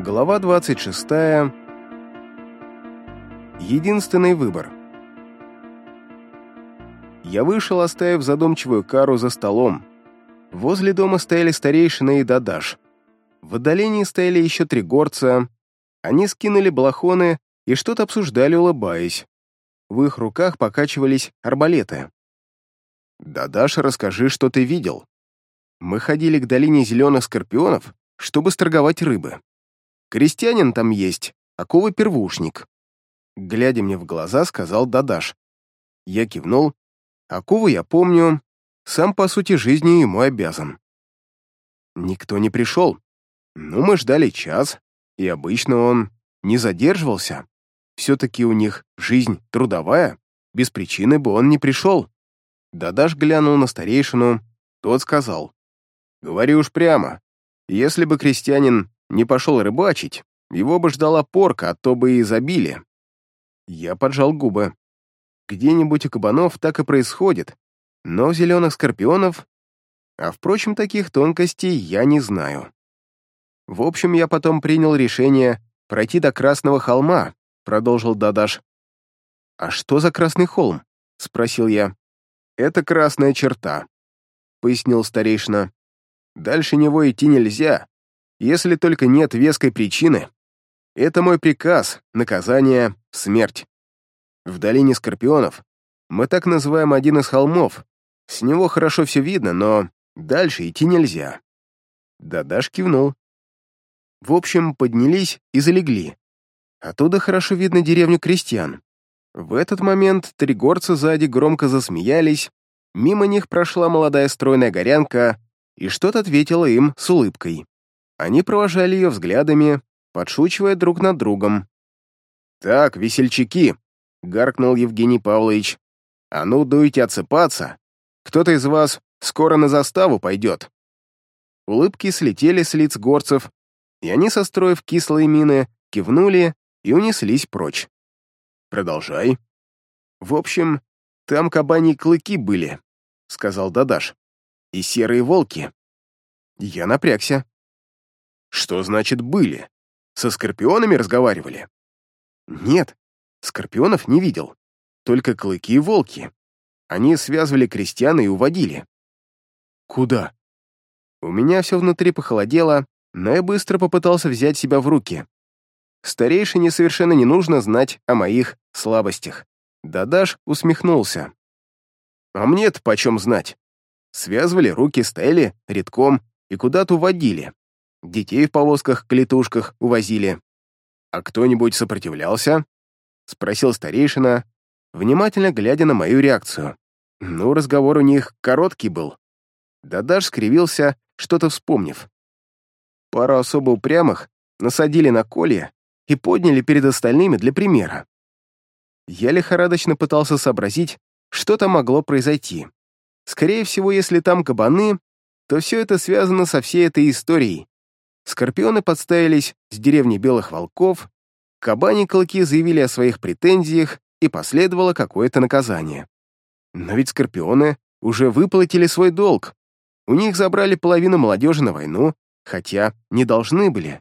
Глава 26. Единственный выбор. Я вышел, оставив задумчивую кару за столом. Возле дома стояли старейшины и Дадаш. В отдалении стояли еще три горца. Они скинули балахоны и что-то обсуждали, улыбаясь. В их руках покачивались арбалеты. «Дадаш, расскажи, что ты видел. Мы ходили к долине зеленых скорпионов, чтобы сторговать рыбы», Крестьянин там есть, а оковы первушник. Глядя мне в глаза, сказал Дадаш. Я кивнул. А Оковы я помню. Сам, по сути, жизни ему обязан. Никто не пришел. Ну, мы ждали час, и обычно он не задерживался. Все-таки у них жизнь трудовая, без причины бы он не пришел. Дадаш глянул на старейшину, тот сказал. «Говори уж прямо, если бы крестьянин не пошел рыбачить, его бы ждала порка, а то бы и забили. Я поджал губы. Где-нибудь у кабанов так и происходит, но у зеленых скорпионов... А, впрочем, таких тонкостей я не знаю. В общем, я потом принял решение пройти до Красного холма, продолжил Дадаш. «А что за Красный холм?» — спросил я. «Это красная черта», — пояснил старейшина. «Дальше него идти нельзя, если только нет веской причины. Это мой приказ, наказание, смерть. В долине Скорпионов мы так называем один из холмов. С него хорошо все видно, но дальше идти нельзя. Дадаш кивнул. В общем, поднялись и залегли. Оттуда хорошо видно деревню крестьян. В этот момент три горца сзади громко засмеялись, мимо них прошла молодая стройная горянка и что-то ответила им с улыбкой. Они провожали ее взглядами, подшучивая друг над другом. «Так, весельчаки!» — гаркнул Евгений Павлович. «А ну, дуйте отсыпаться! Кто-то из вас скоро на заставу пойдет!» Улыбки слетели с лиц горцев, и они, состроив кислые мины, кивнули и унеслись прочь. «Продолжай». «В общем, там кабани клыки были», — сказал Дадаш. «И серые волки». Я напрягся. Что значит «были»? Со скорпионами разговаривали? Нет, скорпионов не видел. Только клыки и волки. Они связывали крестьян и уводили. Куда? У меня все внутри похолодело, но я быстро попытался взять себя в руки. Старейшине совершенно не нужно знать о моих слабостях. Дадаш усмехнулся. А мне-то почем знать? Связывали руки, стояли редком и куда-то уводили. Детей в повозках-клетушках увозили. «А кто-нибудь сопротивлялся?» — спросил старейшина, внимательно глядя на мою реакцию. Ну, разговор у них короткий был. Дадаш скривился, что-то вспомнив. Пару особо упрямых насадили на колья и подняли перед остальными для примера. Я лихорадочно пытался сообразить, что там могло произойти. Скорее всего, если там кабаны, то все это связано со всей этой историей, Скорпионы подставились с деревни белых волков, кабани-клыки заявили о своих претензиях, и последовало какое-то наказание. Но ведь скорпионы уже выплатили свой долг. У них забрали половину молодежи на войну, хотя не должны были.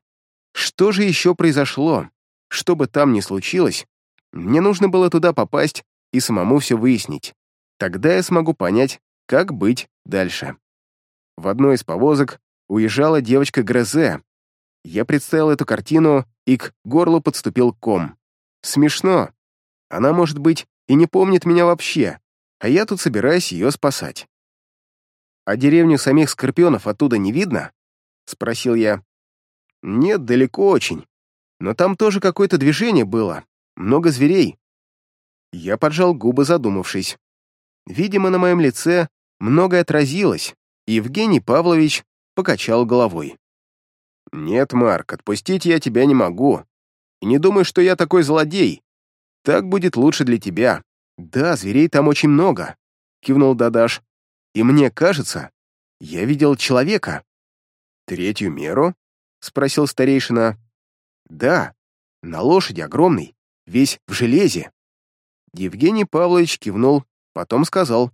Что же еще произошло? Что бы там ни случилось, мне нужно было туда попасть и самому все выяснить. Тогда я смогу понять, как быть дальше. В одной из повозок уезжала девочка Грозе. Я представил эту картину, и к горлу подступил ком. Смешно. Она, может быть, и не помнит меня вообще, а я тут собираюсь ее спасать. «А деревню самих скорпионов оттуда не видно?» — спросил я. «Нет, далеко очень. Но там тоже какое-то движение было. Много зверей». Я поджал губы, задумавшись. Видимо, на моем лице многое отразилось, и Евгений Павлович покачал головой. «Нет, Марк, отпустить я тебя не могу. И не думай, что я такой злодей. Так будет лучше для тебя. Да, зверей там очень много», — кивнул Дадаш. «И мне кажется, я видел человека». «Третью меру?» — спросил старейшина. «Да, на лошади огромный, весь в железе». Евгений Павлович кивнул, потом сказал.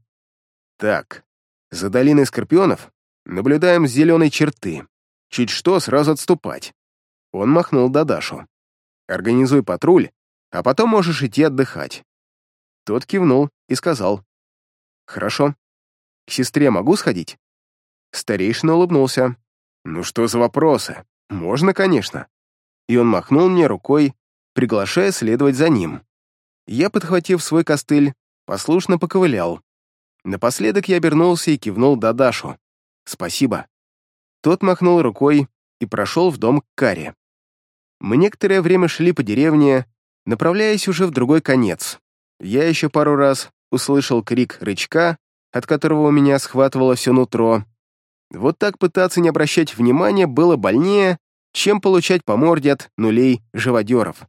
«Так, за долиной скорпионов Наблюдаем зеленые черты. Чуть что, сразу отступать. Он махнул Дадашу. Организуй патруль, а потом можешь идти отдыхать. Тот кивнул и сказал. Хорошо. К сестре могу сходить? Старейшина улыбнулся. Ну что за вопросы? Можно, конечно. И он махнул мне рукой, приглашая следовать за ним. Я, подхватив свой костыль, послушно поковылял. Напоследок я обернулся и кивнул Дадашу. «Спасибо». Тот махнул рукой и прошел в дом к Каре. Мы некоторое время шли по деревне, направляясь уже в другой конец. Я еще пару раз услышал крик рычка, от которого у меня схватывало все нутро. Вот так пытаться не обращать внимания было больнее, чем получать по морде от нулей живодеров.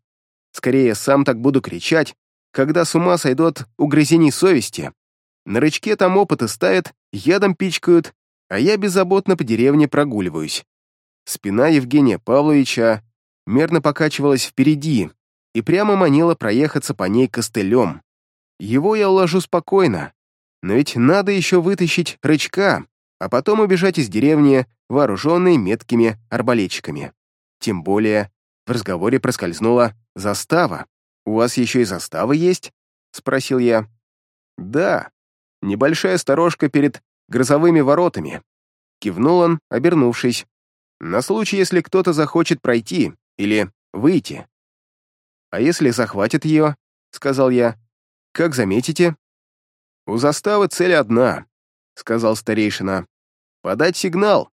Скорее, сам так буду кричать, когда с ума сойдут угрызений совести. На рычке там опыты ставят, ядом пичкают а я беззаботно по деревне прогуливаюсь. Спина Евгения Павловича мерно покачивалась впереди и прямо манила проехаться по ней костылем. Его я уложу спокойно, но ведь надо еще вытащить рычка, а потом убежать из деревни, вооруженной меткими арбалетчиками. Тем более в разговоре проскользнула застава. «У вас еще и застава есть?» — спросил я. «Да, небольшая сторожка перед грозовыми воротами», — кивнул он, обернувшись, «на случай, если кто-то захочет пройти или выйти». «А если захватит ее?» — сказал я. «Как заметите?» «У заставы цель одна», — сказал старейшина. «Подать сигнал.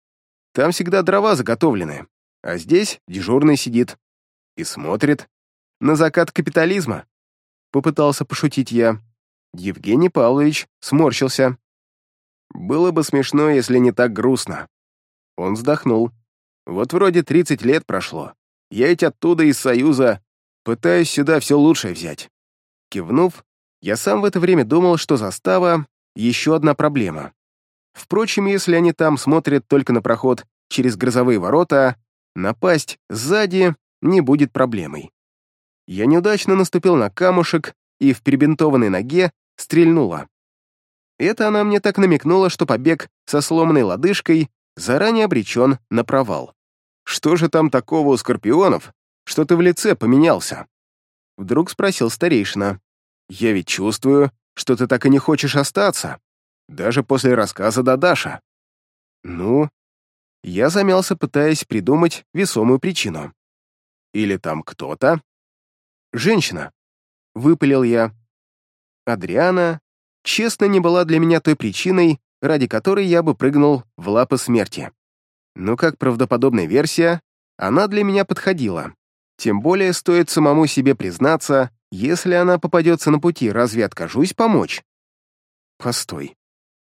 Там всегда дрова заготовлены, а здесь дежурный сидит и смотрит на закат капитализма», — попытался пошутить я. Евгений Павлович сморщился. Было бы смешно, если не так грустно. Он вздохнул. Вот вроде 30 лет прошло. Я ведь оттуда, из Союза, пытаюсь сюда все лучшее взять. Кивнув, я сам в это время думал, что застава — еще одна проблема. Впрочем, если они там смотрят только на проход через грозовые ворота, напасть сзади не будет проблемой. Я неудачно наступил на камушек и в перебинтованной ноге стрельнула. Это она мне так намекнула, что побег со сломанной лодыжкой заранее обречен на провал. «Что же там такого у скорпионов, что ты в лице поменялся?» Вдруг спросил старейшина. «Я ведь чувствую, что ты так и не хочешь остаться, даже после рассказа Дадаша». «Ну?» Я замялся, пытаясь придумать весомую причину. «Или там кто-то?» «Женщина», — выпалил я. Адриана честно, не была для меня той причиной, ради которой я бы прыгнул в лапы смерти. Но как правдоподобная версия, она для меня подходила. Тем более стоит самому себе признаться, если она попадется на пути, разве откажусь помочь? Постой.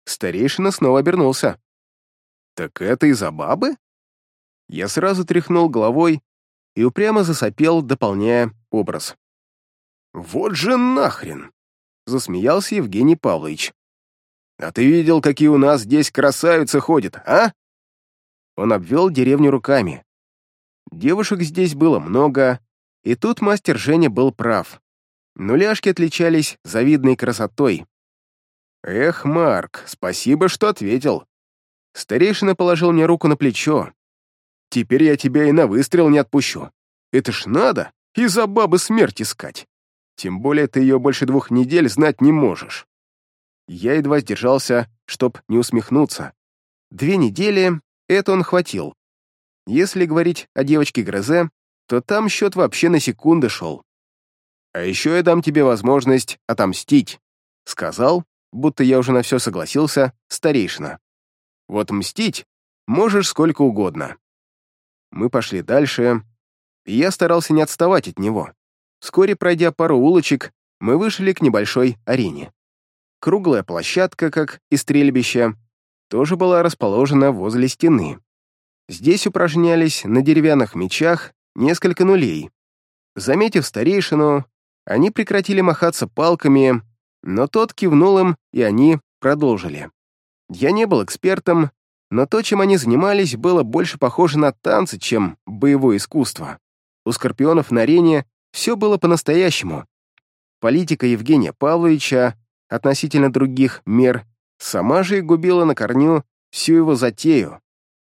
Старейшина снова обернулся. «Так это из-за бабы?» Я сразу тряхнул головой и упрямо засопел, дополняя образ. «Вот же нахрен!» засмеялся Евгений Павлович. «А ты видел, какие у нас здесь красавицы ходят, а?» Он обвел деревню руками. Девушек здесь было много, и тут мастер Женя был прав. Нуляшки отличались завидной красотой. «Эх, Марк, спасибо, что ответил». Старейшина положил мне руку на плечо. «Теперь я тебя и на выстрел не отпущу. Это ж надо, и за бабы смерть искать». Тем более ты ее больше двух недель знать не можешь. Я едва сдержался, чтоб не усмехнуться. Две недели — это он хватил. Если говорить о девочке Грозе, то там счет вообще на секунды шел. «А еще я дам тебе возможность отомстить», — сказал, будто я уже на все согласился, старейшина. «Вот мстить можешь сколько угодно». Мы пошли дальше, и я старался не отставать от него. Вскоре, пройдя пару улочек, мы вышли к небольшой арене. Круглая площадка, как и стрельбище, тоже была расположена возле стены. Здесь упражнялись на деревянных мечах несколько нулей. Заметив старейшину, они прекратили махаться палками, но тот кивнул им, и они продолжили. Я не был экспертом, но то, чем они занимались, было больше похоже на танцы, чем боевое искусство. У скорпионов на арене все было по-настоящему. Политика Евгения Павловича относительно других мер сама же и губила на корню всю его затею.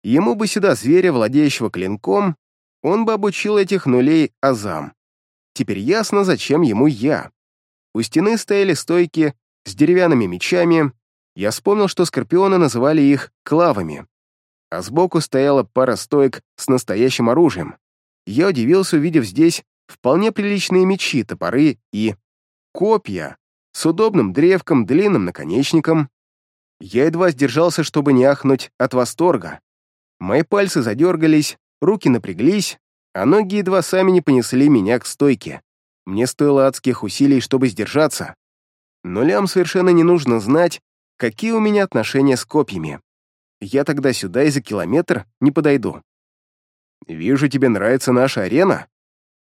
Ему бы сюда зверя, владеющего клинком, он бы обучил этих нулей азам. Теперь ясно, зачем ему я. У стены стояли стойки с деревянными мечами, я вспомнил, что скорпионы называли их клавами. А сбоку стояла пара стоек с настоящим оружием. Я удивился, увидев здесь вполне приличные мечи, топоры и... копья с удобным древком, длинным наконечником. Я едва сдержался, чтобы не ахнуть от восторга. Мои пальцы задергались, руки напряглись, а ноги едва сами не понесли меня к стойке. Мне стоило адских усилий, чтобы сдержаться. Но лям совершенно не нужно знать, какие у меня отношения с копьями. Я тогда сюда и за километр не подойду. «Вижу, тебе нравится наша арена»,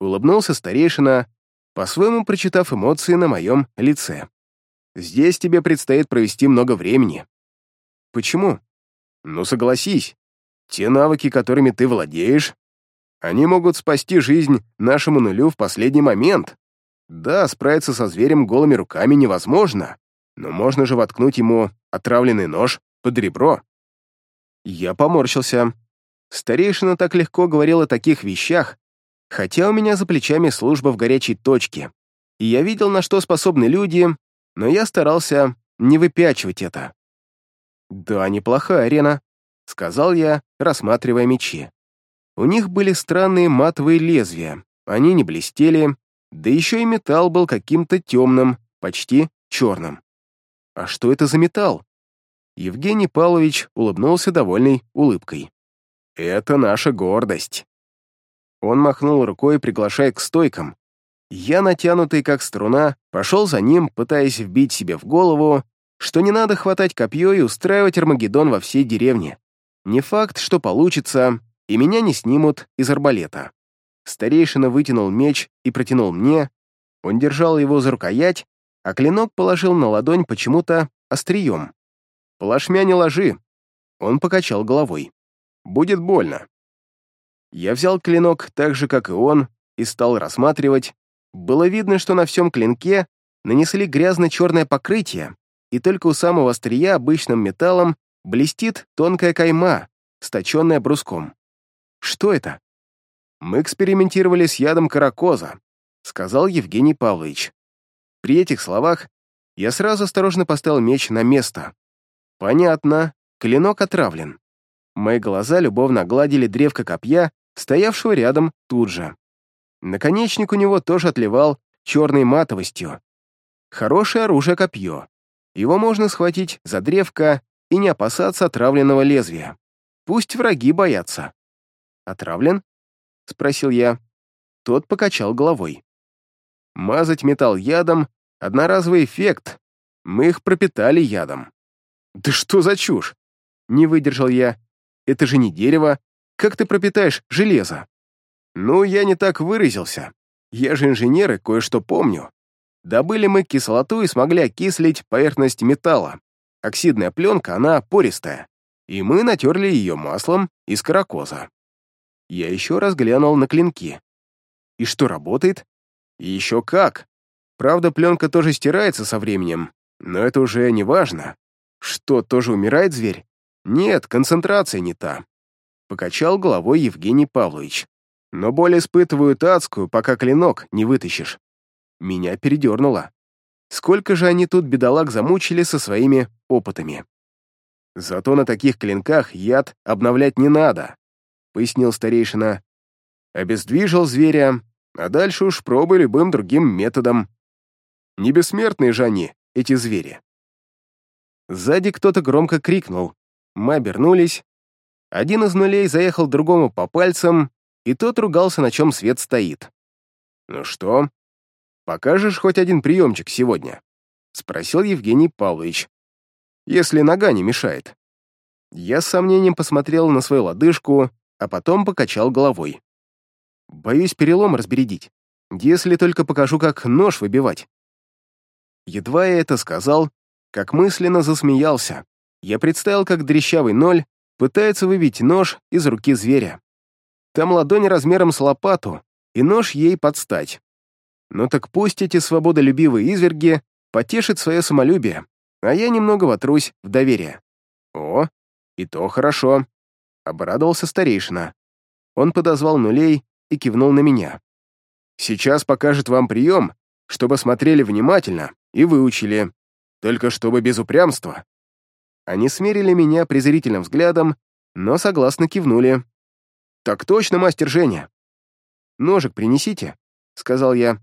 улыбнулся старейшина, по-своему прочитав эмоции на моем лице. «Здесь тебе предстоит провести много времени». «Почему?» «Ну, согласись, те навыки, которыми ты владеешь, они могут спасти жизнь нашему нулю в последний момент. Да, справиться со зверем голыми руками невозможно, но можно же воткнуть ему отравленный нож под ребро». Я поморщился. Старейшина так легко говорил о таких вещах, Хотя у меня за плечами служба в горячей точке, и я видел, на что способны люди, но я старался не выпячивать это. «Да, неплохая арена», — сказал я, рассматривая мечи. У них были странные матовые лезвия, они не блестели, да еще и металл был каким-то темным, почти черным. А что это за металл? Евгений Павлович улыбнулся довольной улыбкой. «Это наша гордость. Он махнул рукой, приглашая к стойкам. Я, натянутый как струна, пошел за ним, пытаясь вбить себе в голову, что не надо хватать копье и устраивать Армагеддон во всей деревне. Не факт, что получится, и меня не снимут из арбалета. Старейшина вытянул меч и протянул мне. Он держал его за рукоять, а клинок положил на ладонь почему-то острием. «Плашмя не ложи!» Он покачал головой. «Будет больно. Я взял клинок так же, как и он, и стал рассматривать. Было видно, что на всем клинке нанесли грязно-черное покрытие, и только у самого острия обычным металлом блестит тонкая кайма, сточенная бруском. Что это? Мы экспериментировали с ядом каракоза, сказал Евгений Павлович. При этих словах я сразу осторожно поставил меч на место. Понятно, клинок отравлен. Мои глаза любовно гладили древко копья, стоявшего рядом тут же. Наконечник у него тоже отливал черной матовостью. Хорошее оружие копье. Его можно схватить за древко и не опасаться отравленного лезвия. Пусть враги боятся. «Отравлен?» — спросил я. Тот покачал головой. «Мазать металл ядом — одноразовый эффект. Мы их пропитали ядом». «Да что за чушь?» — не выдержал я. «Это же не дерево, как ты пропитаешь железо?» «Ну, я не так выразился. Я же инженер и кое-что помню. Добыли мы кислоту и смогли окислить поверхность металла. Оксидная пленка, она пористая. И мы натерли ее маслом из каракоза. Я еще раз глянул на клинки. И что, работает? Еще как. Правда, пленка тоже стирается со временем, но это уже не важно. Что, тоже умирает зверь? Нет, концентрация не та покачал головой Евгений Павлович. «Но боль испытывают адскую, пока клинок не вытащишь». Меня передернуло. Сколько же они тут бедолаг замучили со своими опытами. «Зато на таких клинках яд обновлять не надо», — пояснил старейшина. Обездвижил зверя, а дальше уж пробуй любым другим методом. Не бессмертные же они, эти звери. Сзади кто-то громко крикнул. Мы обернулись, один из нулей заехал другому по пальцам, и тот ругался, на чем свет стоит. «Ну что, покажешь хоть один приемчик сегодня?» — спросил Евгений Павлович. «Если нога не мешает». Я с сомнением посмотрел на свою лодыжку, а потом покачал головой. «Боюсь перелом разбередить, если только покажу, как нож выбивать». Едва я это сказал, как мысленно засмеялся. Я представил, как дрещавый ноль пытается выбить нож из руки зверя. Там ладонь размером с лопату, и нож ей подстать. Но так пусть эти свободолюбивые изверги потешат свое самолюбие, а я немного вотрусь в доверие. О, и то хорошо. Обрадовался старейшина. Он подозвал нулей и кивнул на меня. Сейчас покажет вам прием, чтобы смотрели внимательно и выучили, только чтобы без упрямства. Они смерили меня презрительным взглядом, но согласно кивнули. «Так точно, мастер Женя!» «Ножик принесите», — сказал я.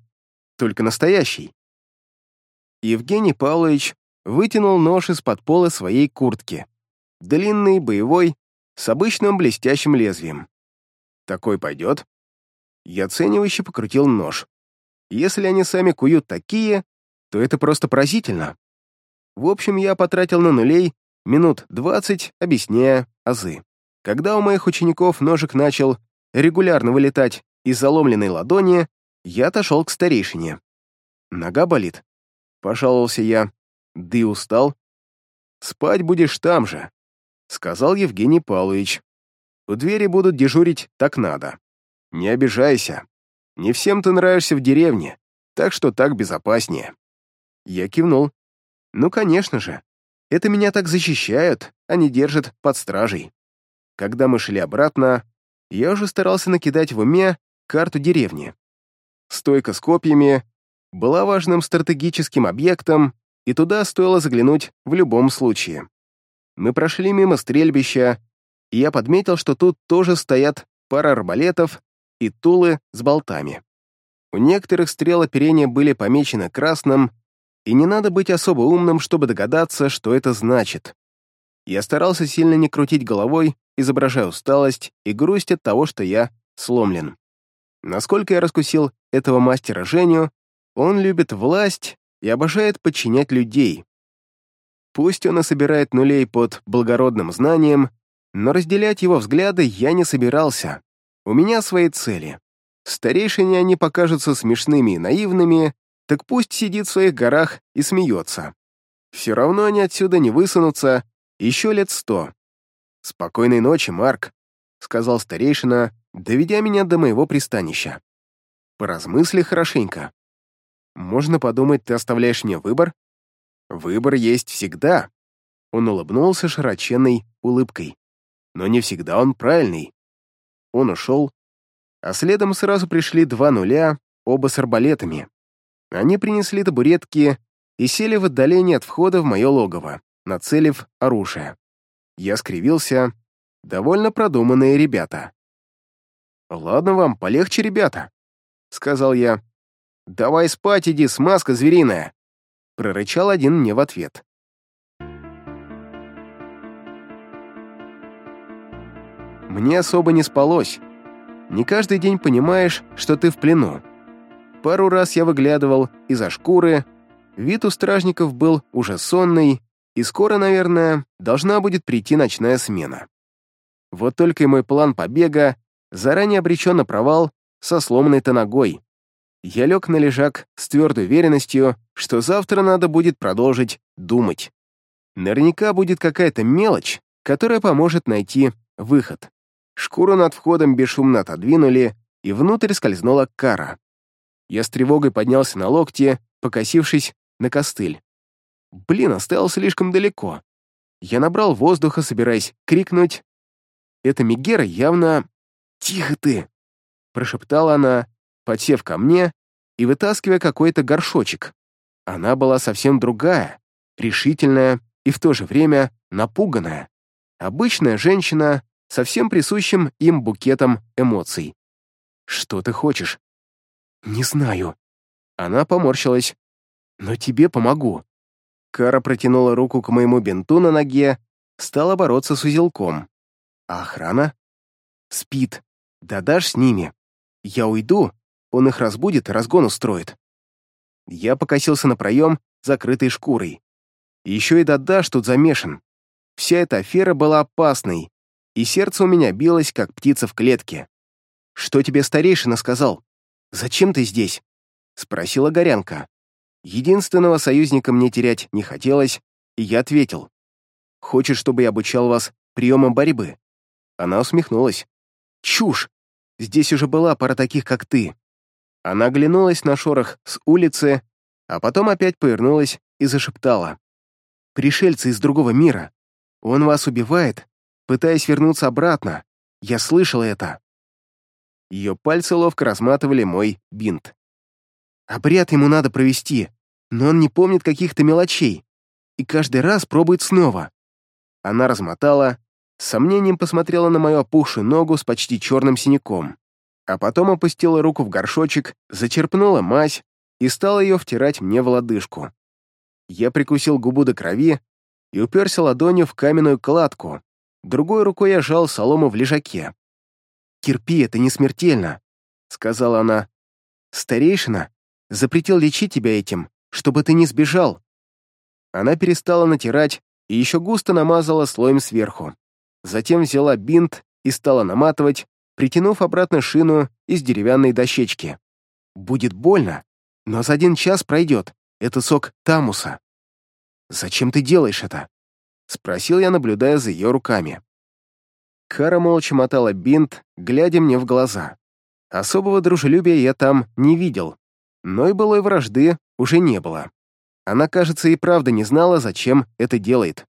«Только настоящий». Евгений Павлович вытянул нож из-под пола своей куртки. Длинный, боевой, с обычным блестящим лезвием. «Такой пойдет?» Я оценивающе покрутил нож. «Если они сами куют такие, то это просто поразительно». В общем, я потратил на нулей минут 20 объясняя азы. Когда у моих учеников ножик начал регулярно вылетать из заломленной ладони, я отошел к старейшине. «Нога болит», — пожаловался я, — «да и устал». «Спать будешь там же», — сказал Евгений Павлович. «У двери будут дежурить так надо. Не обижайся. Не всем ты нравишься в деревне, так что так безопаснее». Я кивнул. «Ну, конечно же. Это меня так защищают, а не держат под стражей. Когда мы шли обратно, я уже старался накидать в уме карту деревни. Стойка с копьями была важным стратегическим объектом, и туда стоило заглянуть в любом случае. Мы прошли мимо стрельбища, и я подметил, что тут тоже стоят пара арбалетов и тулы с болтами. У некоторых стрел оперения были помечены красным, и не надо быть особо умным, чтобы догадаться, что это значит. Я старался сильно не крутить головой, изображая усталость и грусть от того, что я сломлен. Насколько я раскусил этого мастера Женю, он любит власть и обожает подчинять людей. Пусть он и собирает нулей под благородным знанием, но разделять его взгляды я не собирался. У меня свои цели. Старейшине они покажутся смешными и наивными, так пусть сидит в своих горах и смеется. Все равно они отсюда не высунутся еще лет сто. «Спокойной ночи, Марк», — сказал старейшина, доведя меня до моего пристанища. «Поразмысли хорошенько. Можно подумать, ты оставляешь мне выбор?» «Выбор есть всегда», — он улыбнулся широченной улыбкой. «Но не всегда он правильный». Он ушел, а следом сразу пришли два нуля, оба с арбалетами. Они принесли табуретки и сели в отдалении от входа в мое логово, нацелив оружие. Я скривился. Довольно продуманные ребята. «Ладно вам, полегче, ребята», — сказал я. «Давай спать иди, смазка звериная», — прорычал один мне в ответ. Мне особо не спалось. Не каждый день понимаешь, что ты в плену. Пару раз я выглядывал из-за шкуры. Вид у стражников был уже сонный, и скоро, наверное, должна будет прийти ночная смена. Вот только и мой план побега заранее обречен на провал со сломанной-то ногой. Я лег на лежак с твердой уверенностью, что завтра надо будет продолжить думать. Наверняка будет какая-то мелочь, которая поможет найти выход. Шкуру над входом бесшумно отодвинули, и внутрь скользнула кара. Я с тревогой поднялся на локте, покосившись на костыль. Блин, оставил слишком далеко. Я набрал воздуха, собираясь крикнуть. Эта Мегера явно... «Тихо ты!» — прошептала она, подсев ко мне и вытаскивая какой-то горшочек. Она была совсем другая, решительная и в то же время напуганная. Обычная женщина со всем присущим им букетом эмоций. «Что ты хочешь?» «Не знаю». Она поморщилась. «Но тебе помогу». Кара протянула руку к моему бинту на ноге, стала бороться с узелком. «А охрана?» «Спит. Да дашь с ними. Я уйду, он их разбудит и разгон устроит». Я покосился на проем, закрытый шкурой. Еще и Дадаш тут замешан. Вся эта афера была опасной, и сердце у меня билось, как птица в клетке. «Что тебе старейшина сказал?» «Зачем ты здесь?» — спросила Горянка. Единственного союзника мне терять не хотелось, и я ответил. «Хочешь, чтобы я обучал вас приемам борьбы?» Она усмехнулась. «Чушь! Здесь уже была пара таких, как ты». Она оглянулась на шорох с улицы, а потом опять повернулась и зашептала. «Пришельцы из другого мира. Он вас убивает, пытаясь вернуться обратно. Я слышала это». Ее пальцы ловко разматывали мой бинт. А «Обряд ему надо провести, но он не помнит каких-то мелочей и каждый раз пробует снова». Она размотала, с сомнением посмотрела на мою опухшую ногу с почти черным синяком, а потом опустила руку в горшочек, зачерпнула мазь и стала ее втирать мне в лодыжку. Я прикусил губу до крови и уперся ладонью в каменную кладку, другой рукой я жал солому в лежаке. «Терпи, это не смертельно», — сказала она. «Старейшина запретил лечить тебя этим, чтобы ты не сбежал». Она перестала натирать и еще густо намазала слоем сверху. Затем взяла бинт и стала наматывать, притянув обратно шину из деревянной дощечки. «Будет больно, но за один час пройдет. Это сок тамуса». «Зачем ты делаешь это?» — спросил я, наблюдая за ее руками. Кара молча мотала бинт, глядя мне в глаза. Особого дружелюбия я там не видел, но и былой вражды уже не было. Она, кажется, и правда не знала, зачем это делает.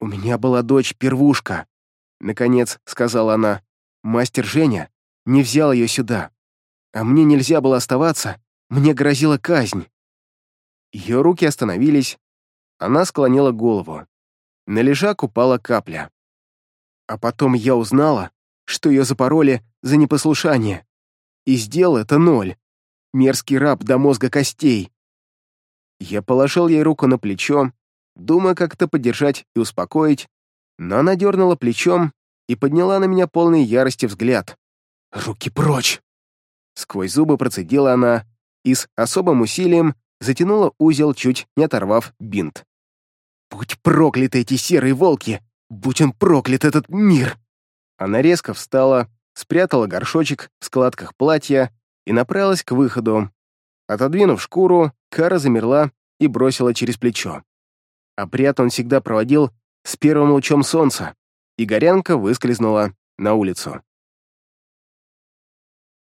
«У меня была дочь-первушка», — наконец сказала она. «Мастер Женя не взял ее сюда. А мне нельзя было оставаться, мне грозила казнь». Ее руки остановились, она склонила голову. На лежак упала капля. А потом я узнала, что ее запороли за непослушание. И сделал это ноль. Мерзкий раб до мозга костей. Я положил ей руку на плечо, думая как-то поддержать и успокоить, но она дернула плечом и подняла на меня полный ярости взгляд. «Руки прочь!» Сквозь зубы процедила она и с особым усилием затянула узел, чуть не оторвав бинт. «Будь прокляты эти серые волки! Будь он проклят, этот мир!» Она резко встала, спрятала горшочек в складках платья и направилась к выходу. Отодвинув шкуру, Кара замерла и бросила через плечо. Опрят он всегда проводил с первым лучом солнца, и горянка выскользнула на улицу.